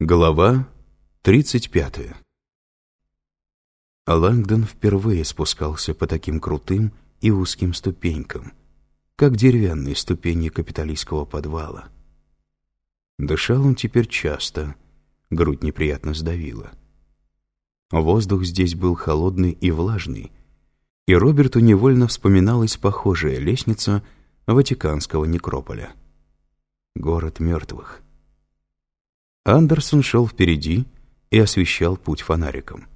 Глава 35 Лэнгдон впервые спускался по таким крутым и узким ступенькам, как деревянные ступени капиталистского подвала. Дышал он теперь часто, грудь неприятно сдавила. Воздух здесь был холодный и влажный, и Роберту невольно вспоминалась похожая лестница Ватиканского некрополя. Город мертвых. Андерсон шел впереди и освещал путь фонариком.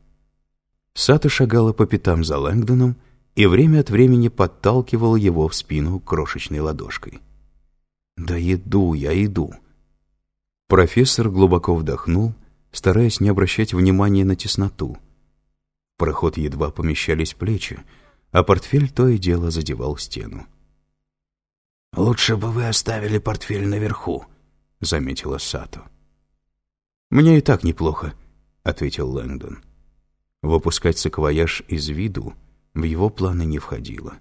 Сата шагала по пятам за Лэнгдоном и время от времени подталкивала его в спину крошечной ладошкой. «Да иду я, иду!» Профессор глубоко вдохнул, стараясь не обращать внимания на тесноту. В проход едва помещались плечи, а портфель то и дело задевал стену. «Лучше бы вы оставили портфель наверху», — заметила Сато. «Мне и так неплохо», — ответил Лэнгдон. Выпускать саквояж из виду в его планы не входило.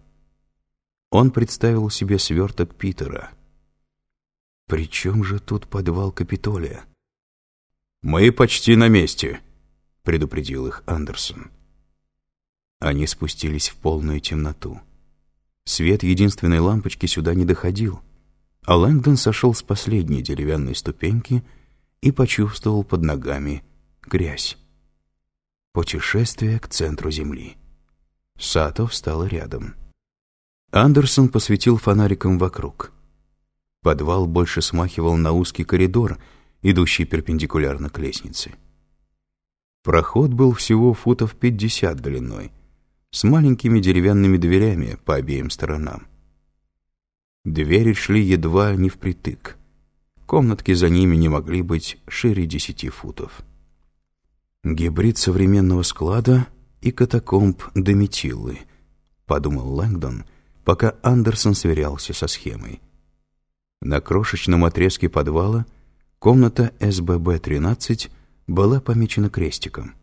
Он представил себе сверток Питера. «При чем же тут подвал Капитолия?» «Мы почти на месте», — предупредил их Андерсон. Они спустились в полную темноту. Свет единственной лампочки сюда не доходил, а Лэнгдон сошел с последней деревянной ступеньки — и почувствовал под ногами грязь. Путешествие к центру Земли. Сато встала рядом. Андерсон посветил фонариком вокруг. Подвал больше смахивал на узкий коридор, идущий перпендикулярно к лестнице. Проход был всего футов пятьдесят длиной, с маленькими деревянными дверями по обеим сторонам. Двери шли едва не впритык. Комнатки за ними не могли быть шире десяти футов. «Гибрид современного склада и катакомб Дометиллы», — подумал Лэнгдон, пока Андерсон сверялся со схемой. На крошечном отрезке подвала комната СББ-13 была помечена крестиком.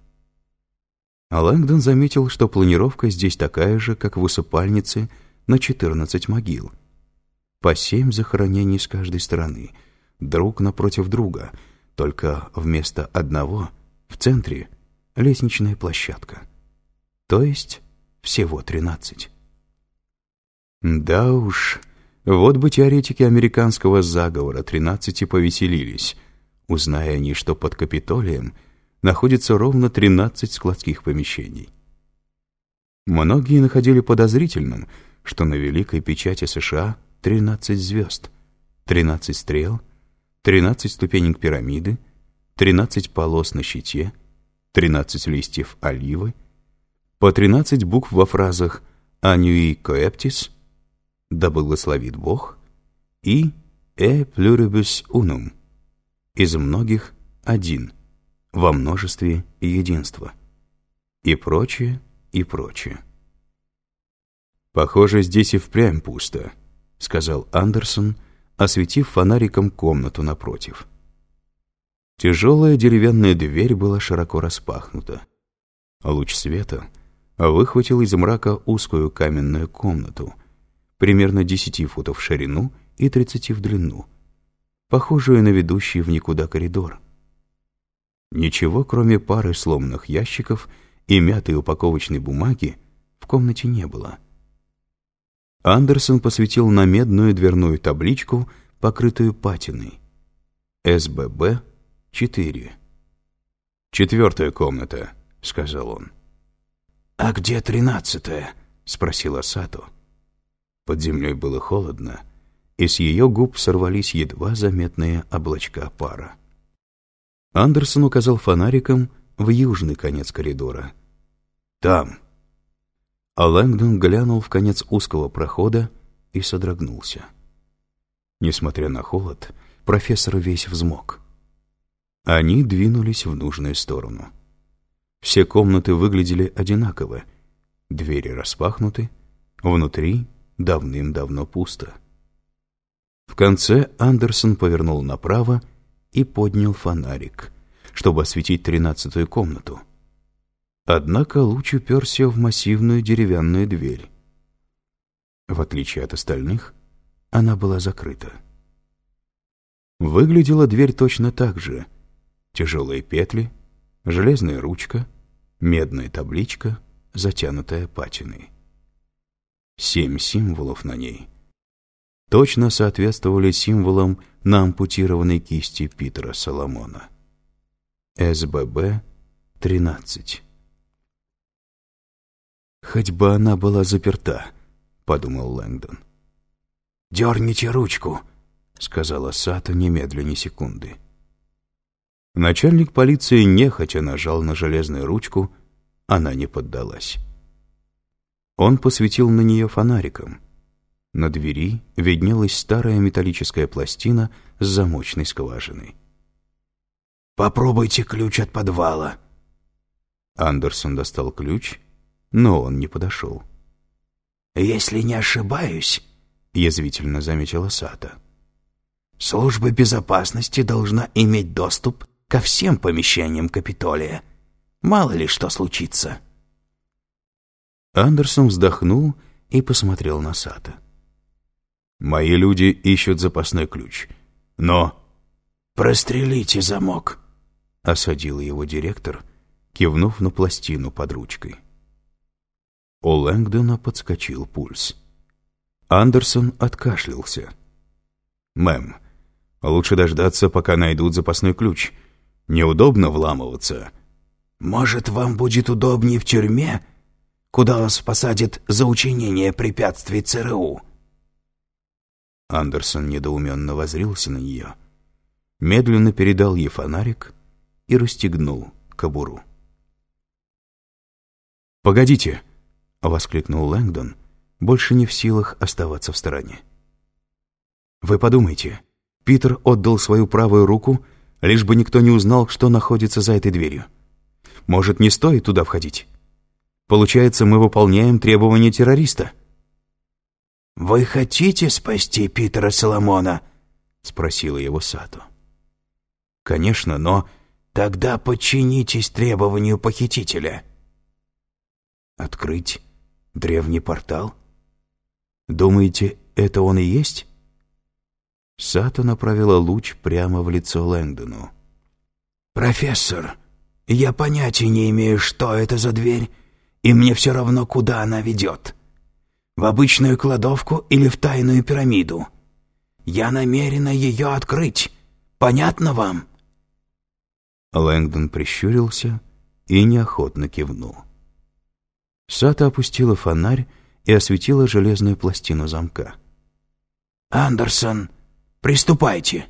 А Лэнгдон заметил, что планировка здесь такая же, как в усыпальнице на 14 могил. По семь захоронений с каждой стороны — друг напротив друга, только вместо одного в центре лестничная площадка. То есть всего тринадцать. Да уж, вот бы теоретики американского заговора тринадцати повеселились, узная они, что под Капитолием находится ровно тринадцать складских помещений. Многие находили подозрительным, что на великой печати США тринадцать звезд, тринадцать стрел — 13 ступенек пирамиды, 13 полос на щите, 13 листьев оливы, по 13 букв во фразах «Анюи коэптис», «Да благословит Бог» и «Э pluribus unum» из многих один, во множестве единства, и прочее, и прочее. «Похоже, здесь и впрямь пусто», — сказал Андерсон, осветив фонариком комнату напротив. Тяжелая деревянная дверь была широко распахнута. Луч света выхватил из мрака узкую каменную комнату, примерно 10 футов в ширину и 30 в длину, похожую на ведущий в никуда коридор. Ничего, кроме пары сломанных ящиков и мятой упаковочной бумаги, в комнате не было. Андерсон посветил на медную дверную табличку, покрытую патиной. СББ-4. «Четвертая комната», — сказал он. «А где тринадцатая?» — спросила Сато. Под землей было холодно, и с ее губ сорвались едва заметные облачка пара. Андерсон указал фонариком в южный конец коридора. «Там», Лэнгдон глянул в конец узкого прохода и содрогнулся. Несмотря на холод, профессор весь взмок. Они двинулись в нужную сторону. Все комнаты выглядели одинаково. Двери распахнуты, внутри давным-давно пусто. В конце Андерсон повернул направо и поднял фонарик, чтобы осветить тринадцатую комнату — Однако луч уперся в массивную деревянную дверь. В отличие от остальных, она была закрыта. Выглядела дверь точно так же, тяжелые петли, железная ручка, медная табличка, затянутая патиной. Семь символов на ней точно соответствовали символам на ампутированной кисти Питера Соломона. СББ-13 «Хоть бы она была заперта», — подумал Лэнгдон. «Дерните ручку», — сказала Сата немедленно секунды. Начальник полиции нехотя нажал на железную ручку, она не поддалась. Он посветил на нее фонариком. На двери виднелась старая металлическая пластина с замочной скважиной. «Попробуйте ключ от подвала». Андерсон достал ключ, но он не подошел. «Если не ошибаюсь», — язвительно заметила Сата, «служба безопасности должна иметь доступ ко всем помещениям Капитолия. Мало ли что случится». Андерсон вздохнул и посмотрел на Сата. «Мои люди ищут запасной ключ. Но...» «Прострелите замок», — осадил его директор, кивнув на пластину под ручкой. У Лэнгдона подскочил пульс. Андерсон откашлялся. «Мэм, лучше дождаться, пока найдут запасной ключ. Неудобно вламываться». «Может, вам будет удобнее в тюрьме, куда вас посадят за учинение препятствий ЦРУ?» Андерсон недоуменно возрился на нее, медленно передал ей фонарик и расстегнул кобуру. «Погодите!» — воскликнул Лэнгдон, больше не в силах оставаться в стороне. «Вы подумайте, Питер отдал свою правую руку, лишь бы никто не узнал, что находится за этой дверью. Может, не стоит туда входить? Получается, мы выполняем требования террориста». «Вы хотите спасти Питера Соломона?» — спросила его Сату. «Конечно, но...» «Тогда подчинитесь требованию похитителя». «Открыть древний портал? Думаете, это он и есть?» Сато направила луч прямо в лицо Лэнгдону. «Профессор, я понятия не имею, что это за дверь, и мне все равно, куда она ведет» в обычную кладовку или в тайную пирамиду. Я намерена ее открыть. Понятно вам?» Лэнгдон прищурился и неохотно кивнул. Сата опустила фонарь и осветила железную пластину замка. «Андерсон, приступайте!»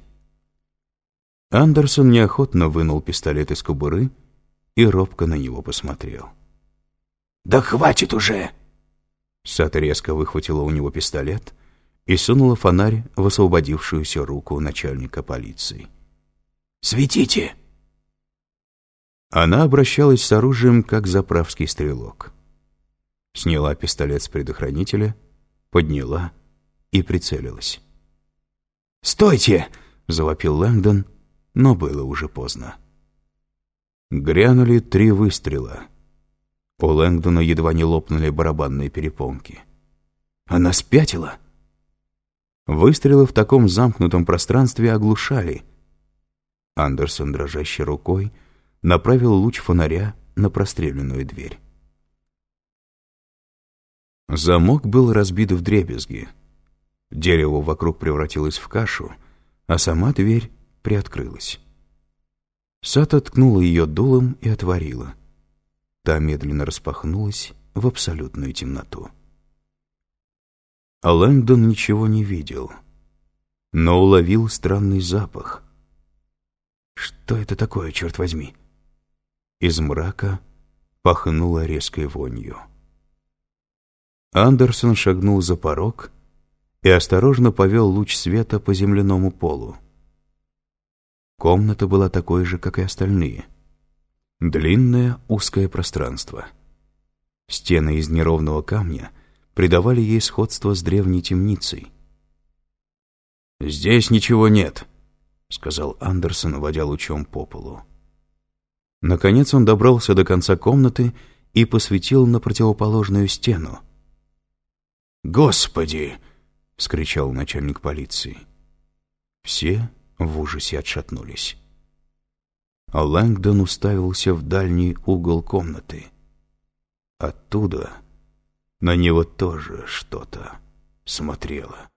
Андерсон неохотно вынул пистолет из кобуры и робко на него посмотрел. «Да хватит уже!» Сата резко выхватила у него пистолет и сунула фонарь в освободившуюся руку начальника полиции. «Светите!» Она обращалась с оружием, как заправский стрелок. Сняла пистолет с предохранителя, подняла и прицелилась. «Стойте!» — завопил Лэнгдон, но было уже поздно. Грянули три выстрела — у Лэнгдона едва не лопнули барабанные перепонки. Она спятила? Выстрелы в таком замкнутом пространстве оглушали. Андерсон, дрожащей рукой, направил луч фонаря на простреленную дверь. Замок был разбит в дребезги. Дерево вокруг превратилось в кашу, а сама дверь приоткрылась. Сата ткнула ее дулом и отворила — Та медленно распахнулась в абсолютную темноту. А Лэнгдон ничего не видел, но уловил странный запах. Что это такое, черт возьми? Из мрака пахнуло резкой вонью. Андерсон шагнул за порог и осторожно повел луч света по земляному полу. Комната была такой же, как и остальные — Длинное узкое пространство. Стены из неровного камня придавали ей сходство с древней темницей. «Здесь ничего нет», — сказал Андерсон, водя лучом по полу. Наконец он добрался до конца комнаты и посветил на противоположную стену. «Господи!» — вскричал начальник полиции. Все в ужасе отшатнулись. а Лэнгдон уставился в дальний угол комнаты. Оттуда на него тоже что-то смотрело.